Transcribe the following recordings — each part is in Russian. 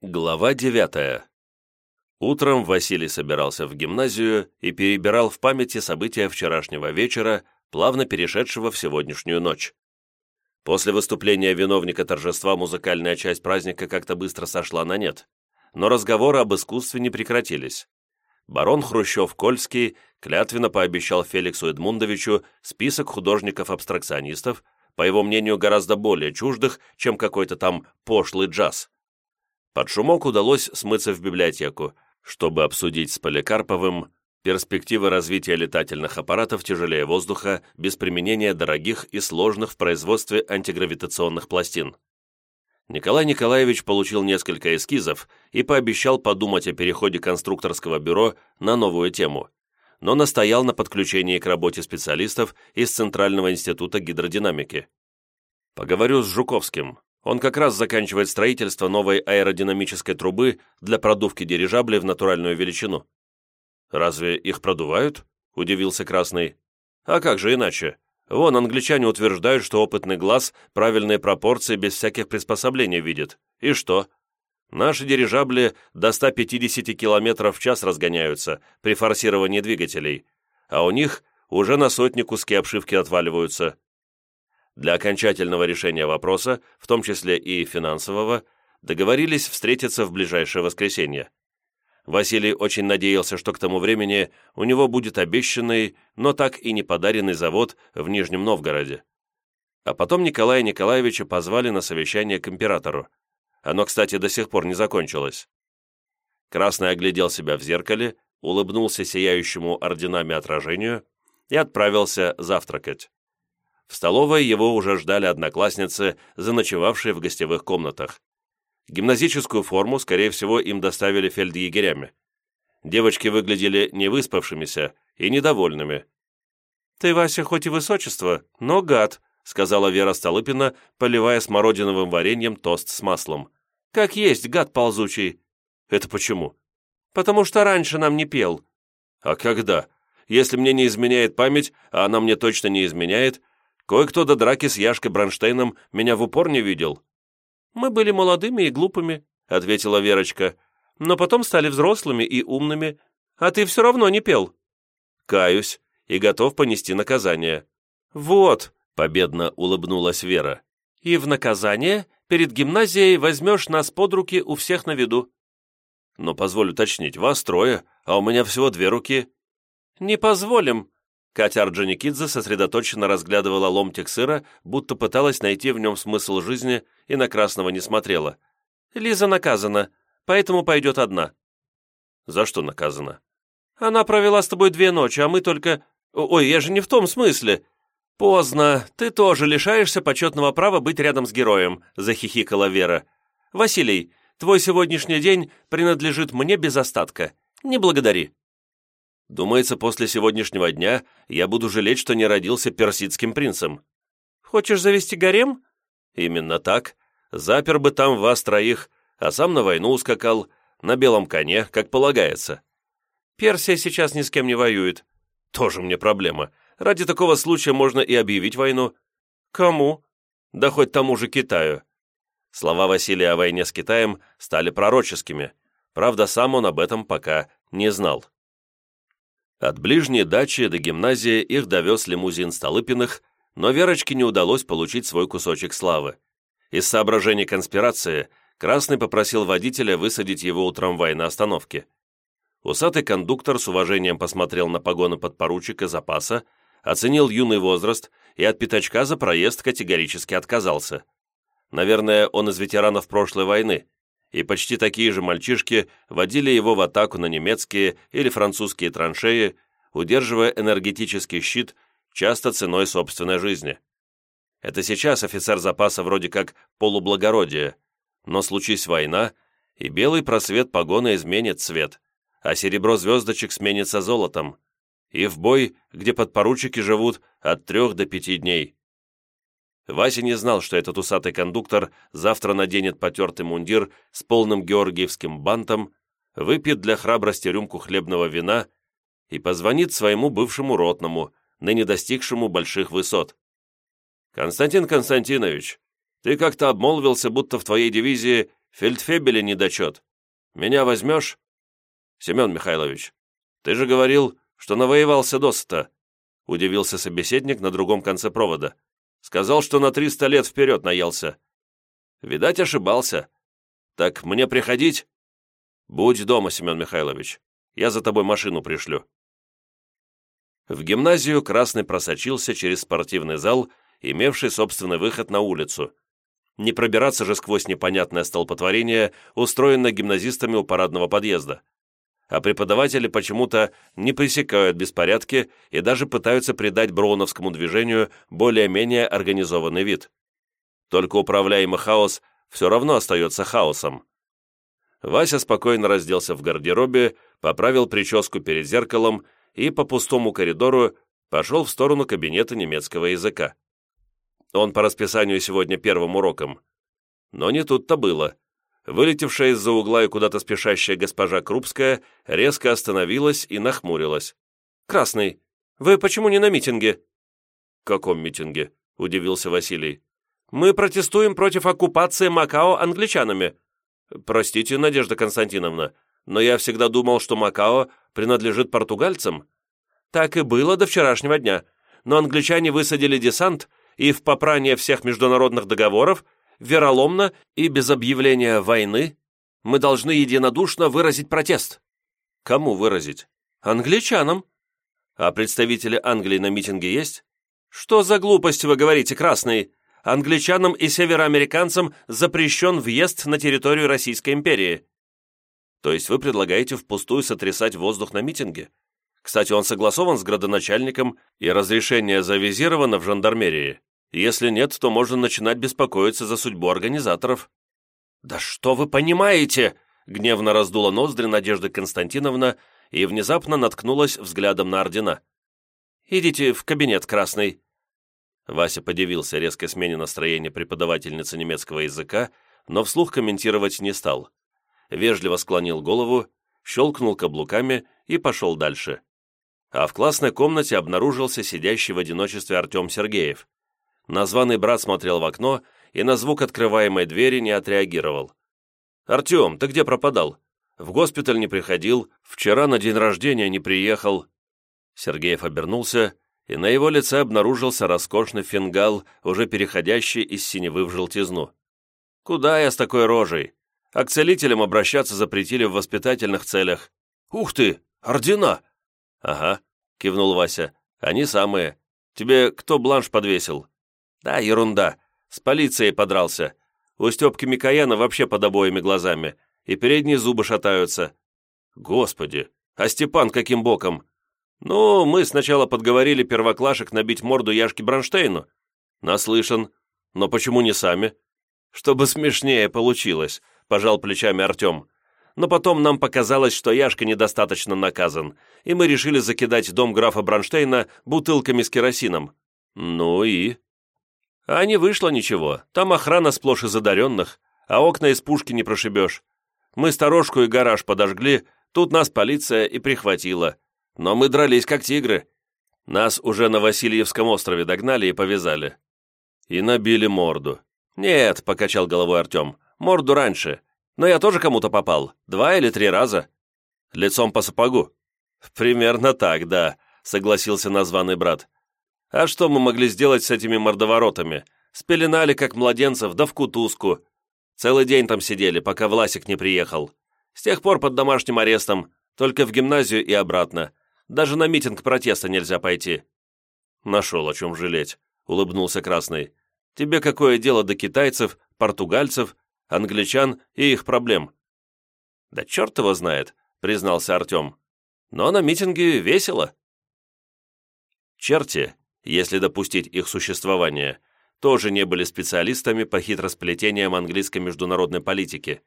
Глава девятая. Утром Василий собирался в гимназию и перебирал в памяти события вчерашнего вечера, плавно перешедшего в сегодняшнюю ночь. После выступления виновника торжества музыкальная часть праздника как-то быстро сошла на нет, но разговоры об искусстве не прекратились. Барон Хрущев-Кольский клятвенно пообещал Феликсу Эдмундовичу список художников-абстракционистов, по его мнению, гораздо более чуждых, чем какой-то там пошлый джаз. Под шумок удалось смыться в библиотеку, чтобы обсудить с Поликарповым перспективы развития летательных аппаратов тяжелее воздуха без применения дорогих и сложных в производстве антигравитационных пластин. Николай Николаевич получил несколько эскизов и пообещал подумать о переходе конструкторского бюро на новую тему, но настоял на подключении к работе специалистов из Центрального института гидродинамики. «Поговорю с Жуковским. Он как раз заканчивает строительство новой аэродинамической трубы для продувки дирижаблей в натуральную величину. «Разве их продувают?» – удивился Красный. «А как же иначе? Вон, англичане утверждают, что опытный глаз правильные пропорции без всяких приспособлений видит. И что? Наши дирижабли до 150 км в час разгоняются при форсировании двигателей, а у них уже на сотни куски обшивки отваливаются. Для окончательного решения вопроса, в том числе и финансового, договорились встретиться в ближайшее воскресенье. Василий очень надеялся, что к тому времени у него будет обещанный, но так и не подаренный завод в Нижнем Новгороде. А потом Николая Николаевича позвали на совещание к императору. Оно, кстати, до сих пор не закончилось. Красный оглядел себя в зеркале, улыбнулся сияющему орденами отражению и отправился завтракать. В столовой его уже ждали одноклассницы, заночевавшие в гостевых комнатах. Гимназическую форму, скорее всего, им доставили фельдъегерями. Девочки выглядели невыспавшимися и недовольными. «Ты, Вася, хоть и высочество, но гад», сказала Вера Столыпина, поливая смородиновым вареньем тост с маслом. «Как есть, гад ползучий». «Это почему?» «Потому что раньше нам не пел». «А когда? Если мне не изменяет память, а она мне точно не изменяет, Кое-кто до драки с Яшкой Бронштейном меня в упор не видел». «Мы были молодыми и глупыми», — ответила Верочка, «но потом стали взрослыми и умными, а ты все равно не пел». «Каюсь и готов понести наказание». «Вот», — победно улыбнулась Вера, «и в наказание перед гимназией возьмешь нас под руки у всех на виду». «Но позволь уточнить, вас трое, а у меня всего две руки». «Не позволим», Катя Орджоникидзе сосредоточенно разглядывала ломтик сыра, будто пыталась найти в нем смысл жизни и на красного не смотрела. «Лиза наказана, поэтому пойдет одна». «За что наказана?» «Она провела с тобой две ночи, а мы только...» «Ой, я же не в том смысле!» «Поздно, ты тоже лишаешься почетного права быть рядом с героем», — захихикала Вера. «Василий, твой сегодняшний день принадлежит мне без остатка. Не благодари». Думается, после сегодняшнего дня я буду жалеть, что не родился персидским принцем. Хочешь завести гарем? Именно так. Запер бы там вас троих, а сам на войну ускакал, на белом коне, как полагается. Персия сейчас ни с кем не воюет. Тоже мне проблема. Ради такого случая можно и объявить войну. Кому? Да хоть тому же Китаю. Слова Василия о войне с Китаем стали пророческими. Правда, сам он об этом пока не знал. От ближней дачи до гимназии их довез лимузин Столыпиных, но Верочке не удалось получить свой кусочек славы. Из соображений конспирации Красный попросил водителя высадить его у трамвая на остановке. Усатый кондуктор с уважением посмотрел на погоны подпоручика запаса, оценил юный возраст и от пятачка за проезд категорически отказался. Наверное, он из ветеранов прошлой войны, и почти такие же мальчишки водили его в атаку на немецкие или французские траншеи, удерживая энергетический щит, часто ценой собственной жизни. Это сейчас офицер запаса вроде как полублагородие, но случись война, и белый просвет погоны изменит цвет, а серебро звездочек сменится золотом, и в бой, где подпоручики живут от трех до пяти дней. Вася не знал, что этот усатый кондуктор завтра наденет потертый мундир с полным георгиевским бантом, выпьет для храбрости рюмку хлебного вина и позвонит своему бывшему ротному, ныне достигшему больших высот. «Константин Константинович, ты как-то обмолвился, будто в твоей дивизии Фельдфебели недочет. Меня возьмешь?» «Семен Михайлович, ты же говорил, что навоевался досыта», удивился собеседник на другом конце провода. «Сказал, что на триста лет вперед наелся». «Видать, ошибался. Так мне приходить?» «Будь дома, Семен Михайлович. Я за тобой машину пришлю». В гимназию Красный просочился через спортивный зал, имевший собственный выход на улицу. Не пробираться же сквозь непонятное столпотворение, устроенное гимназистами у парадного подъезда. А преподаватели почему-то не пресекают беспорядки и даже пытаются придать броуновскому движению более-менее организованный вид. Только управляемый хаос все равно остается хаосом. Вася спокойно разделся в гардеробе, поправил прическу перед зеркалом и по пустому коридору пошел в сторону кабинета немецкого языка. Он по расписанию сегодня первым уроком. Но не тут-то было. Вылетевшая из-за угла и куда-то спешащая госпожа Крупская резко остановилась и нахмурилась. «Красный, вы почему не на митинге?» «Каком митинге?» – удивился Василий. «Мы протестуем против оккупации Макао англичанами». «Простите, Надежда Константиновна, но я всегда думал, что Макао принадлежит португальцам». «Так и было до вчерашнего дня, но англичане высадили десант и в попрание всех международных договоров, вероломно и без объявления войны, мы должны единодушно выразить протест. Кому выразить? Англичанам. А представители Англии на митинге есть? Что за глупости вы говорите, красный? Англичанам и североамериканцам запрещен въезд на территорию Российской империи. То есть вы предлагаете впустую сотрясать воздух на митинге? Кстати, он согласован с градоначальником, и разрешение завизировано в жандармерии. Если нет, то можно начинать беспокоиться за судьбу организаторов». «Да что вы понимаете?» — гневно раздула ноздри Надежда Константиновна и внезапно наткнулась взглядом на ордена. «Идите в кабинет красный». Вася подивился резкой смене настроения преподавательницы немецкого языка, но вслух комментировать не стал. Вежливо склонил голову, щелкнул каблуками и пошел дальше. А в классной комнате обнаружился сидящий в одиночестве Артем Сергеев. Названный брат смотрел в окно и на звук открываемой двери не отреагировал. «Артем, ты где пропадал? В госпиталь не приходил, вчера на день рождения не приехал». Сергеев обернулся, и на его лице обнаружился роскошный фингал, уже переходящий из синевы в желтизну. «Куда я с такой рожей? А к целителям обращаться запретили в воспитательных целях». «Ух ты! Ордена!» «Ага», — кивнул Вася. «Они самые. Тебе кто бланш подвесил?» «Да, ерунда. С полицией подрался. У Степки Микояна вообще под обоими глазами, и передние зубы шатаются». «Господи, а Степан каким боком?» «Ну, мы сначала подговорили первоклашек набить морду Яшке Бронштейну». «Наслышан. Но почему не сами?» «Чтобы смешнее получилось», – пожал плечами Артем. «Но потом нам показалось, что Яшка недостаточно наказан, и мы решили закидать дом графа Бронштейна бутылками с керосином». «Ну и?» А не вышло ничего. Там охрана сплошь из одаренных, а окна из пушки не прошибешь. Мы сторожку и гараж подожгли, тут нас полиция и прихватила. Но мы дрались как тигры. Нас уже на Васильевском острове догнали и повязали. И набили морду. «Нет», — покачал головой Артем, — «морду раньше. Но я тоже кому-то попал. Два или три раза. Лицом по сапогу». «Примерно так, да», — согласился названный брат. А что мы могли сделать с этими мордоворотами? Спеленали, как младенцев, да в кутузку. Целый день там сидели, пока Власик не приехал. С тех пор под домашним арестом, только в гимназию и обратно. Даже на митинг протеста нельзя пойти». «Нашел о чем жалеть», — улыбнулся Красный. «Тебе какое дело до китайцев, португальцев, англичан и их проблем?» «Да черт его знает», — признался Артем. «Но на митинге весело». Черти если допустить их существование, тоже не были специалистами по хитросплетениям английской международной политики.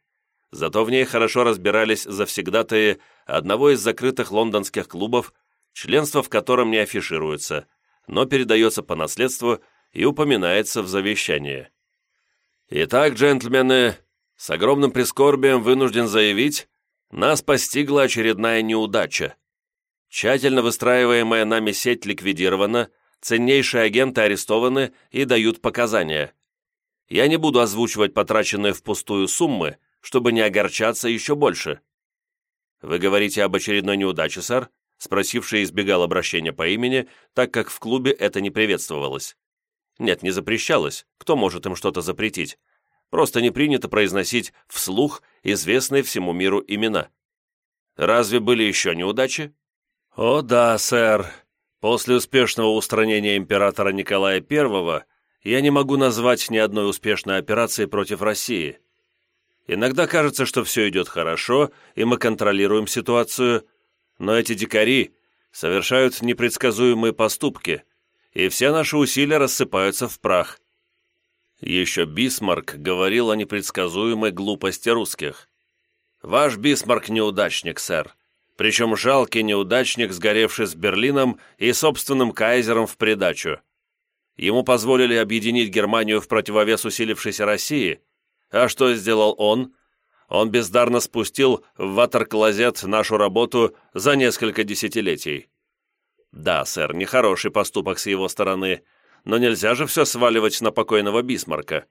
Зато в ней хорошо разбирались завсегдатые одного из закрытых лондонских клубов, членство в котором не афишируется, но передается по наследству и упоминается в завещании. Итак, джентльмены, с огромным прискорбием вынужден заявить, нас постигла очередная неудача. Тщательно выстраиваемая нами сеть ликвидирована – Ценнейшие агенты арестованы и дают показания. Я не буду озвучивать потраченные впустую суммы, чтобы не огорчаться еще больше. Вы говорите об очередной неудаче, сэр? Спросивший избегал обращения по имени, так как в клубе это не приветствовалось. Нет, не запрещалось. Кто может им что-то запретить? Просто не принято произносить вслух известные всему миру имена. Разве были еще неудачи? О да, сэр. После успешного устранения императора Николая I я не могу назвать ни одной успешной операции против России. Иногда кажется, что все идет хорошо, и мы контролируем ситуацию, но эти дикари совершают непредсказуемые поступки, и все наши усилия рассыпаются в прах. Еще Бисмарк говорил о непредсказуемой глупости русских. «Ваш Бисмарк неудачник, сэр. Причем жалкий неудачник, сгоревший с Берлином и собственным кайзером в придачу. Ему позволили объединить Германию в противовес усилившейся России. А что сделал он? Он бездарно спустил в ватер-клозет нашу работу за несколько десятилетий. Да, сэр, нехороший поступок с его стороны, но нельзя же все сваливать на покойного Бисмарка.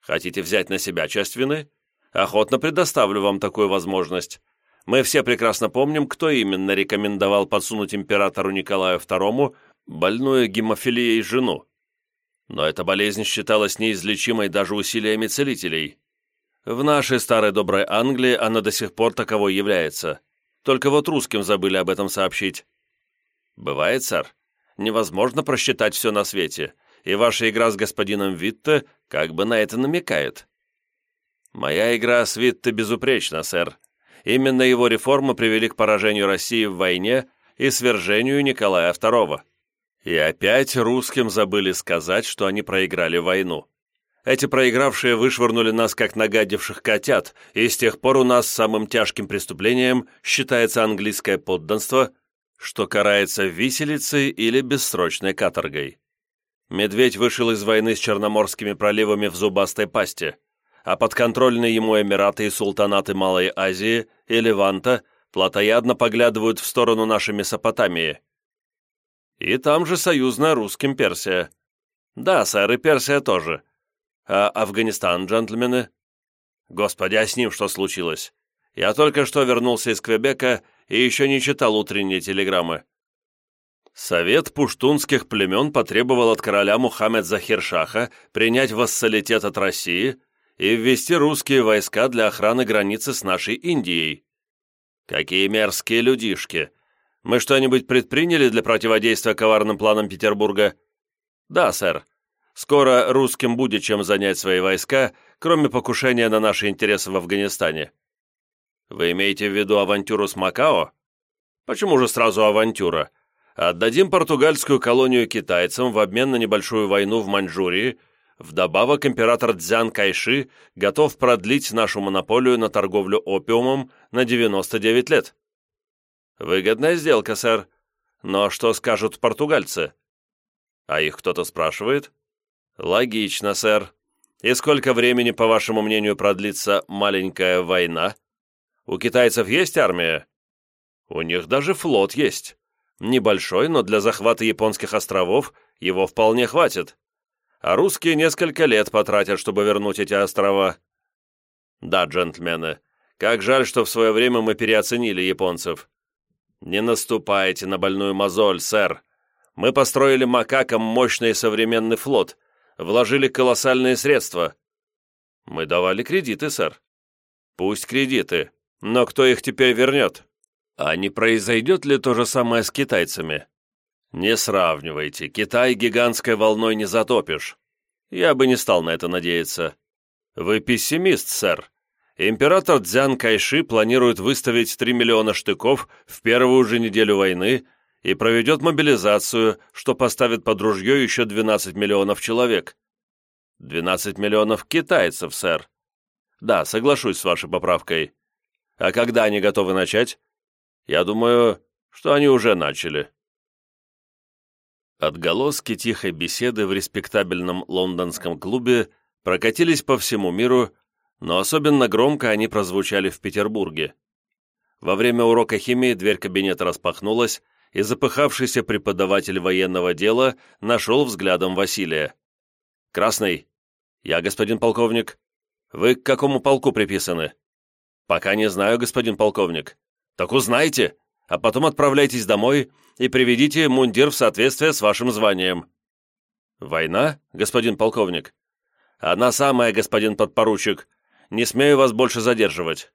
Хотите взять на себя часть вины? Охотно предоставлю вам такую возможность. Мы все прекрасно помним, кто именно рекомендовал подсунуть императору Николаю II больную гемофилией жену. Но эта болезнь считалась неизлечимой даже усилиями целителей. В нашей старой доброй Англии она до сих пор таковой является. Только вот русским забыли об этом сообщить. Бывает, сэр невозможно просчитать все на свете, и ваша игра с господином Витте как бы на это намекает. Моя игра с Витте безупречна, сэр. Именно его реформы привели к поражению России в войне и свержению Николая II. И опять русским забыли сказать, что они проиграли войну. Эти проигравшие вышвырнули нас как нагадивших котят, и с тех пор у нас самым тяжким преступлением считается английское подданство – что карается виселицей или бессрочной каторгой. Медведь вышел из войны с Черноморскими проливами в зубастой пасти, а подконтрольные ему Эмираты и султанаты Малой Азии и Леванта плотоядно поглядывают в сторону нашей Месопотамии. И там же союзная русским Персия. Да, сэр, и Персия тоже. А Афганистан, джентльмены? Господи, а с ним что случилось? Я только что вернулся из Квебека и еще не читал утренние телеграммы. Совет пуштунских племен потребовал от короля Мухаммед Захиршаха принять вассалитет от России и ввести русские войска для охраны границы с нашей Индией. Какие мерзкие людишки! Мы что-нибудь предприняли для противодействия коварным планам Петербурга? Да, сэр. Скоро русским будет чем занять свои войска, кроме покушения на наши интересы в Афганистане. Вы имеете в виду авантюру с Макао? Почему же сразу авантюра? Отдадим португальскую колонию китайцам в обмен на небольшую войну в Маньчжурии. Вдобавок император Цзян Кайши готов продлить нашу монополию на торговлю опиумом на 99 лет. Выгодная сделка, сэр. Но что скажут португальцы? А их кто-то спрашивает? Логично, сэр. И сколько времени, по вашему мнению, продлится маленькая война? У китайцев есть армия? У них даже флот есть. Небольшой, но для захвата японских островов его вполне хватит. А русские несколько лет потратят, чтобы вернуть эти острова. Да, джентльмены, как жаль, что в свое время мы переоценили японцев. Не наступайте на больную мозоль, сэр. Мы построили макакам мощный современный флот, вложили колоссальные средства. Мы давали кредиты, сэр. Пусть кредиты, но кто их теперь вернет? А не произойдет ли то же самое с китайцами? Не сравнивайте, Китай гигантской волной не затопишь. Я бы не стал на это надеяться. Вы пессимист, сэр. Император Цзян Кайши планирует выставить 3 миллиона штыков в первую же неделю войны и проведет мобилизацию, что поставит под ружье еще 12 миллионов человек. 12 миллионов китайцев, сэр. Да, соглашусь с вашей поправкой. А когда они готовы начать? Я думаю, что они уже начали. Отголоски тихой беседы в респектабельном лондонском клубе прокатились по всему миру, но особенно громко они прозвучали в Петербурге. Во время урока химии дверь кабинета распахнулась, и запыхавшийся преподаватель военного дела нашел взглядом Василия. «Красный!» «Я, господин полковник!» Вы к какому полку приписаны?» «Пока не знаю, господин полковник». «Так узнайте, а потом отправляйтесь домой и приведите мундир в соответствие с вашим званием». «Война, господин полковник?» «Она самая, господин подпоручик. Не смею вас больше задерживать».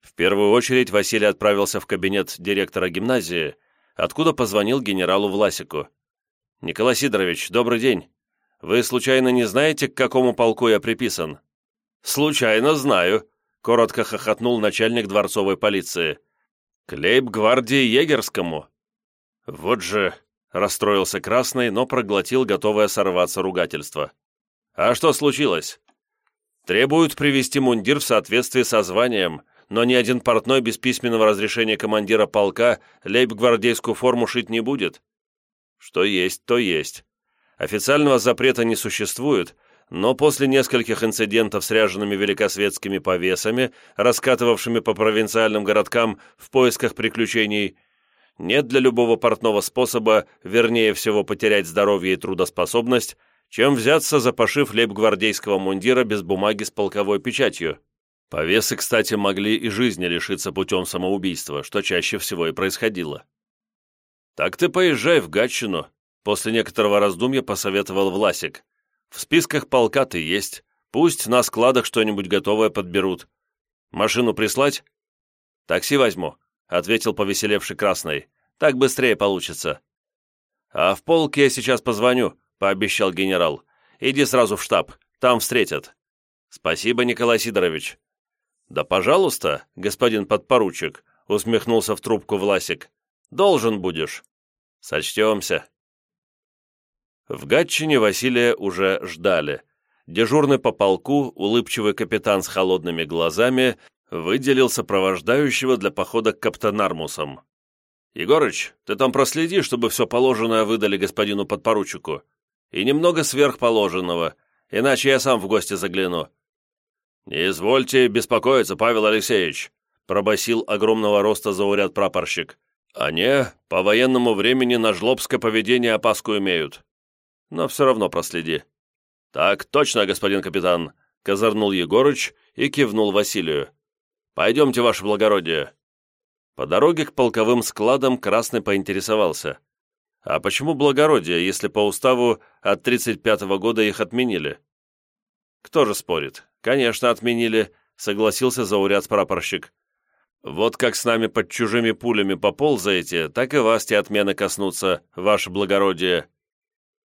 В первую очередь Василий отправился в кабинет директора гимназии, откуда позвонил генералу Власику. «Николай Сидорович, добрый день. Вы случайно не знаете, к какому полку я приписан?» «Случайно знаю», — коротко хохотнул начальник дворцовой полиции. «К лейб-гвардии егерскому». «Вот же», — расстроился Красный, но проглотил готовое сорваться ругательство. «А что случилось?» «Требуют привести мундир в соответствии со званием, но ни один портной без письменного разрешения командира полка лейб-гвардейскую форму шить не будет». «Что есть, то есть. Официального запрета не существует, но после нескольких инцидентов с ряжеными великосветскими повесами, раскатывавшими по провинциальным городкам в поисках приключений, нет для любого портного способа, вернее всего, потерять здоровье и трудоспособность, чем взяться за пошив лейб-гвардейского мундира без бумаги с полковой печатью. Повесы, кстати, могли и жизни лишиться путем самоубийства, что чаще всего и происходило. «Так ты поезжай в Гатчину», — после некоторого раздумья посоветовал Власик. В списках полка ты есть. Пусть на складах что-нибудь готовое подберут. Машину прислать?» «Такси возьму», — ответил повеселевший Красный. «Так быстрее получится». «А в полк я сейчас позвоню», — пообещал генерал. «Иди сразу в штаб, там встретят». «Спасибо, Николай Сидорович». «Да пожалуйста, господин подпоручик», — усмехнулся в трубку Власик. «Должен будешь». «Сочтемся». В Гатчине Василия уже ждали. Дежурный по полку, улыбчивый капитан с холодными глазами, выделил сопровождающего для похода к каптанармусам. «Егорыч, ты там проследи, чтобы все положенное выдали господину подпоручику. И немного сверхположенного, иначе я сам в гости загляну». «Не извольте беспокоиться, Павел Алексеевич», пробасил огромного роста зауряд прапорщик. «Они по военному времени на жлобское поведение опаску имеют но все равно проследи». «Так точно, господин капитан», — козырнул Егорыч и кивнул Василию. «Пойдемте, ваше благородие». По дороге к полковым складам Красный поинтересовался. «А почему благородие, если по уставу от 35-го года их отменили?» «Кто же спорит? Конечно, отменили», — согласился зауряд-прапорщик. «Вот как с нами под чужими пулями поползаете, так и вас те отмены коснутся, ваше благородие».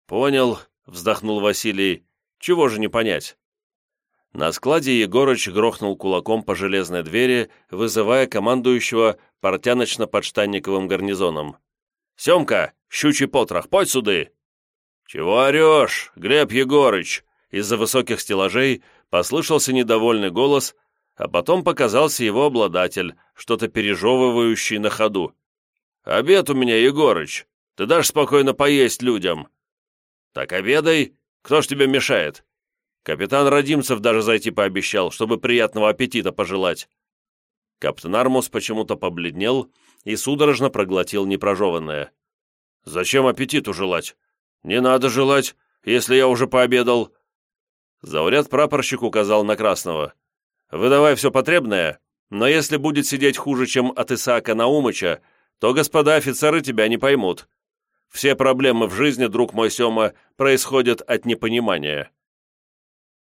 «Понял», — вздохнул Василий. «Чего же не понять?» На складе Егорыч грохнул кулаком по железной двери, вызывая командующего портяночно-подштанниковым гарнизоном. «Семка, щучий потрох, подь суды!» «Чего орешь, Глеб Егорыч?» Из-за высоких стеллажей послышался недовольный голос, а потом показался его обладатель, что-то пережевывающий на ходу. «Обед у меня, Егорыч! Ты дашь спокойно поесть людям!» «Так обедай. Кто ж тебе мешает?» Капитан Родимцев даже зайти пообещал, чтобы приятного аппетита пожелать. Каптен Армус почему-то побледнел и судорожно проглотил непрожеванное. «Зачем аппетиту желать? Не надо желать, если я уже пообедал». Зауряд прапорщик указал на Красного. «Выдавай все потребное, но если будет сидеть хуже, чем от Исаака Наумыча, то господа офицеры тебя не поймут. Все проблемы в жизни, друг мой Сема, происходят от непонимания.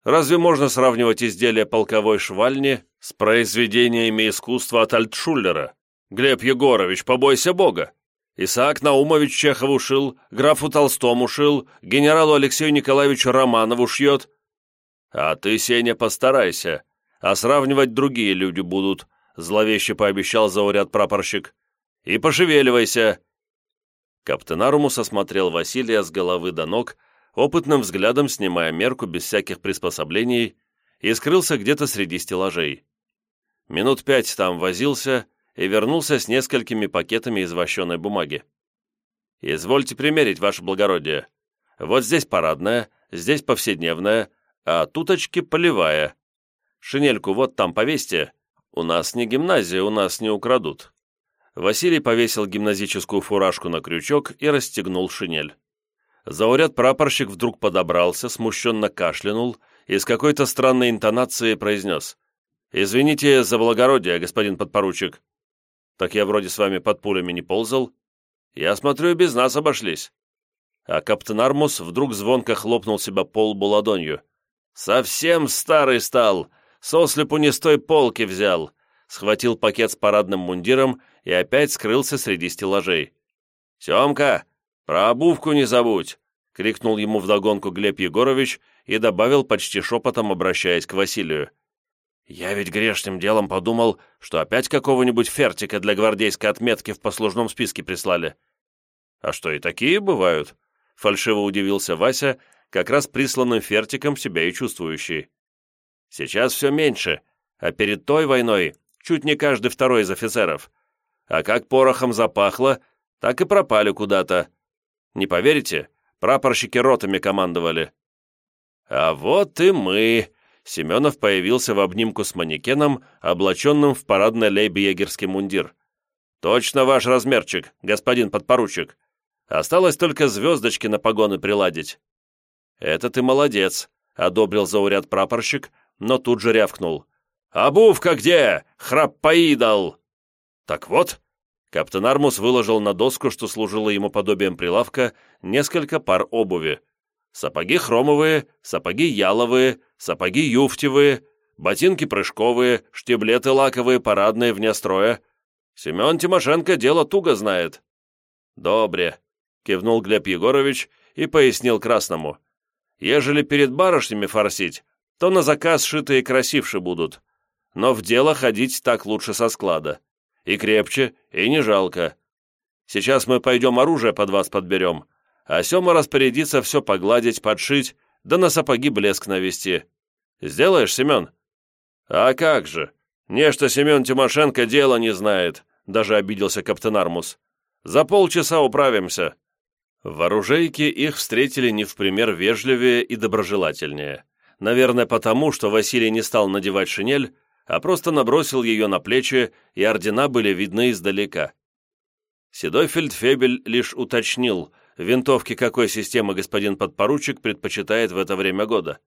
Разве можно сравнивать изделия полковой швальни с произведениями искусства от Альтшуллера? Глеб Егорович, побойся Бога! Исаак Наумович Чехову шил, графу Толстому шил, генералу Алексею Николаевичу Романову шьет. А ты, Сеня, постарайся, а сравнивать другие люди будут, зловеще пообещал зауряд прапорщик. И пошевеливайся, Каптен Арумус осмотрел Василия с головы до ног, опытным взглядом снимая мерку без всяких приспособлений, и скрылся где-то среди стеллажей. Минут пять там возился и вернулся с несколькими пакетами из бумаги. «Извольте примерить, ваше благородие. Вот здесь парадная, здесь повседневная, а туточки полевая. Шинельку вот там повесьте. У нас не гимназия, у нас не украдут. Василий повесил гимназическую фуражку на крючок и расстегнул шинель. Зауряд прапорщик вдруг подобрался, смущенно кашлянул и с какой-то странной интонацией произнес. «Извините за благородие, господин подпоручик». «Так я вроде с вами под пулями не ползал. Я смотрю, без нас обошлись». А каптен Армус вдруг звонко хлопнул себя по лбу ладонью. «Совсем старый стал! Сослепу не с той полки взял!» Схватил пакет с парадным мундиром и опять скрылся среди стеллажей. «Семка, про обувку не забудь!» — крикнул ему вдогонку Глеб Егорович и добавил почти шепотом, обращаясь к Василию. «Я ведь грешным делом подумал, что опять какого-нибудь фертика для гвардейской отметки в послужном списке прислали». «А что, и такие бывают?» — фальшиво удивился Вася, как раз присланным фертиком себя и чувствующий. «Сейчас все меньше, а перед той войной чуть не каждый второй из офицеров. А как порохом запахло, так и пропали куда-то. Не поверите, прапорщики ротами командовали». «А вот и мы!» Семенов появился в обнимку с манекеном, облаченным в парадный лейб-егерский мундир. «Точно ваш размерчик, господин подпоручик. Осталось только звездочки на погоны приладить». «Это ты молодец», — одобрил зауряд прапорщик, но тут же рявкнул. «Обувка где? Храппоидал!» «Так вот», Каптен Армус выложил на доску, что служило ему подобием прилавка, несколько пар обуви. Сапоги хромовые, сапоги яловые, сапоги юфтевые, ботинки прыжковые, штиблеты лаковые, парадные, вне строя. Семен Тимошенко дело туго знает. «Добре», — кивнул Глеб Егорович и пояснил Красному. Ежели перед барышнями форсить, то на заказ шитые красивше будут. Но в дело ходить так лучше со склада. И крепче, и не жалко. Сейчас мы пойдем оружие под вас подберем, а Сема распорядится все погладить, подшить, да на сапоги блеск навести. Сделаешь, Семен? А как же? Нечто Семен Тимошенко дело не знает, даже обиделся каптен Армус. За полчаса управимся. В оружейке их встретили не в пример вежливее и доброжелательнее. Наверное, потому, что Василий не стал надевать шинель, а просто набросил ее на плечи, и ордена были видны издалека. Седой фельдфебель лишь уточнил, винтовки какой системы господин подпоручик предпочитает в это время года.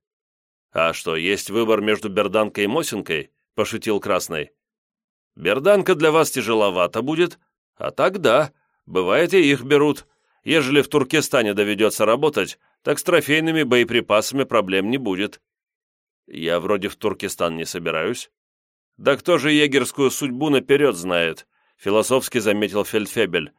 «А что, есть выбор между берданкой и мосинкой?» – пошутил Красный. «Берданка для вас тяжеловато будет, а так да, бывает и их берут», Ежели в Туркестане доведется работать, так с трофейными боеприпасами проблем не будет. Я вроде в Туркестан не собираюсь. Да кто же егерскую судьбу наперед знает, философски заметил Фельдфебель.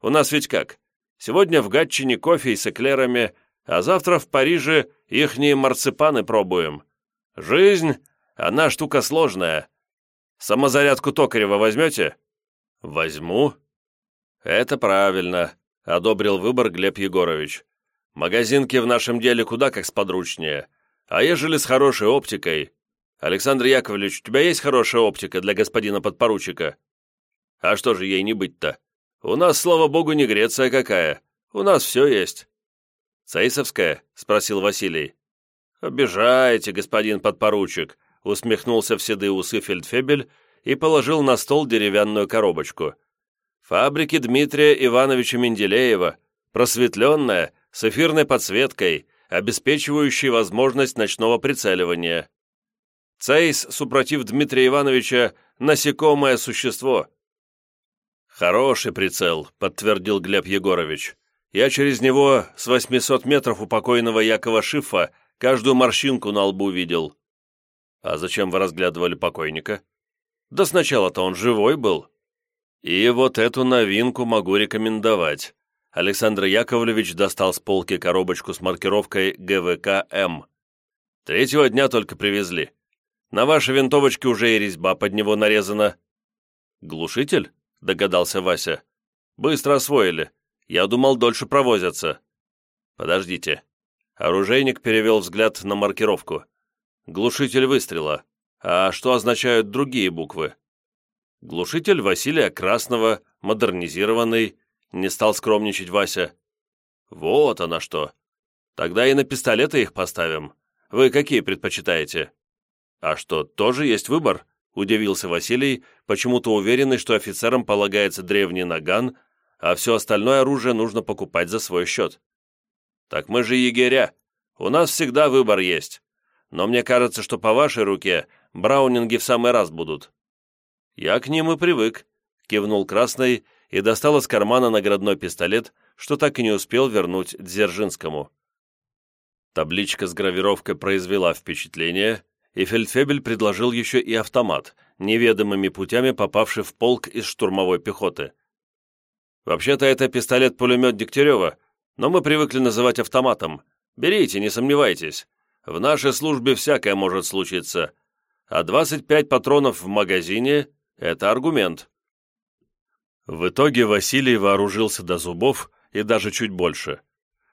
У нас ведь как? Сегодня в Гатчине кофе с эклерами, а завтра в Париже ихние марципаны пробуем. Жизнь, она штука сложная. Самозарядку Токарева возьмете? Возьму. Это правильно. — одобрил выбор Глеб Егорович. «Магазинки в нашем деле куда как сподручнее. А ежели с хорошей оптикой? Александр Яковлевич, у тебя есть хорошая оптика для господина подпоручика?» «А что же ей не быть-то? У нас, слава богу, не Греция какая. У нас все есть». «Цейсовская?» — спросил Василий. «Обижаете, господин подпоручик», — усмехнулся в седые усы Фельдфебель и положил на стол деревянную коробочку — Фабрики Дмитрия Ивановича Менделеева, просветленная, с эфирной подсветкой, обеспечивающей возможность ночного прицеливания. Цейс, супротив Дмитрия Ивановича, насекомое существо. «Хороший прицел», — подтвердил Глеб Егорович. «Я через него с 800 метров у покойного Якова Шифа каждую морщинку на лбу видел». «А зачем вы разглядывали покойника?» «Да сначала-то он живой был». И вот эту новинку могу рекомендовать. Александр Яковлевич достал с полки коробочку с маркировкой ГВК-М. Третьего дня только привезли. На вашей винтовочке уже и резьба под него нарезана. Глушитель? Догадался Вася. Быстро освоили. Я думал, дольше провозятся. Подождите. Оружейник перевел взгляд на маркировку. Глушитель выстрела. А что означают другие буквы? Глушитель Василия Красного, модернизированный, не стал скромничать Вася. Вот она что. Тогда и на пистолеты их поставим. Вы какие предпочитаете? А что, тоже есть выбор? Удивился Василий, почему-то уверенный, что офицерам полагается древний наган, а все остальное оружие нужно покупать за свой счет. Так мы же егеря. У нас всегда выбор есть. но мне кажется, что по вашей руке браунинги в самый раз будут». «Я к ним и привык», — кивнул Красный и достал из кармана наградной пистолет, что так и не успел вернуть Дзержинскому. Табличка с гравировкой произвела впечатление, и Фельдфебель предложил еще и автомат, неведомыми путями попавший в полк из штурмовой пехоты. «Вообще-то это пистолет-пулемет Дегтярева, но мы привыкли называть автоматом. Берите, не сомневайтесь. В нашей службе всякое может случиться. А 25 патронов в магазине – это аргумент». В итоге Василий вооружился до зубов и даже чуть больше.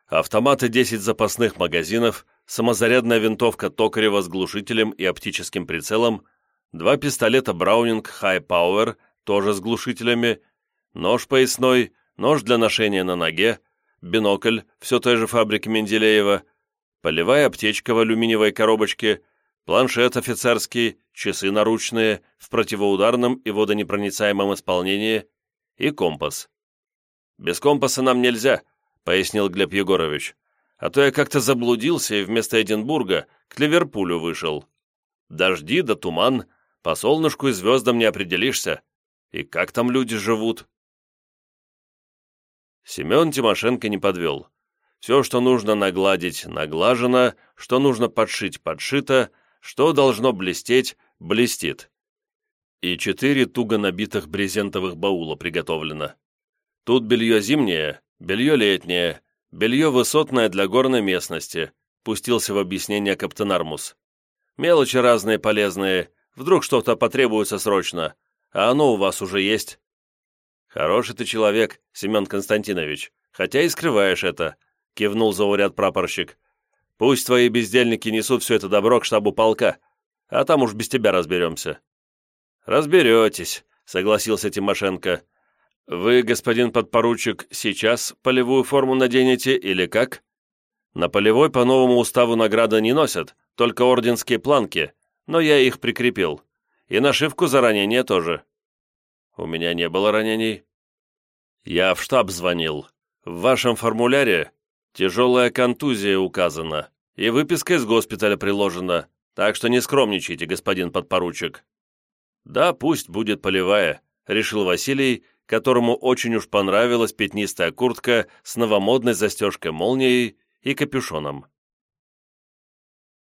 Автоматы 10 запасных магазинов, самозарядная винтовка Токарева с глушителем и оптическим прицелом, два пистолета Браунинг High Power, тоже с глушителями, нож поясной, нож для ношения на ноге, бинокль все той же фабрики Менделеева, полевая аптечка в алюминиевой коробочке, планшет офицерский, часы наручные в противоударном и водонепроницаемом исполнении – и компас. «Без компаса нам нельзя», — пояснил Глеб Егорович. «А то я как-то заблудился и вместо Эдинбурга к Ливерпулю вышел. Дожди да туман, по солнышку и звездам не определишься. И как там люди живут?» Семен Тимошенко не подвел. Все, что нужно нагладить, наглажено, что нужно подшить, подшито, что должно блестеть, блестит и четыре туго набитых брезентовых баула приготовлено. Тут белье зимнее, белье летнее, белье высотное для горной местности, пустился в объяснение каптен Армус. Мелочи разные полезные, вдруг что-то потребуется срочно, а оно у вас уже есть. Хороший ты человек, Семен Константинович, хотя и скрываешь это, кивнул зауряд прапорщик. Пусть твои бездельники несут все это добро к штабу полка, а там уж без тебя разберемся. «Разберетесь», — согласился Тимошенко. «Вы, господин подпоручик, сейчас полевую форму наденете или как?» «На полевой по новому уставу награды не носят, только орденские планки, но я их прикрепил. И нашивку за ранение тоже». «У меня не было ранений». «Я в штаб звонил. В вашем формуляре тяжелая контузия указана, и выписка из госпиталя приложена, так что не скромничайте, господин подпоручик». «Да, пусть будет полевая», — решил Василий, которому очень уж понравилась пятнистая куртка с новомодной застежкой-молнией и капюшоном.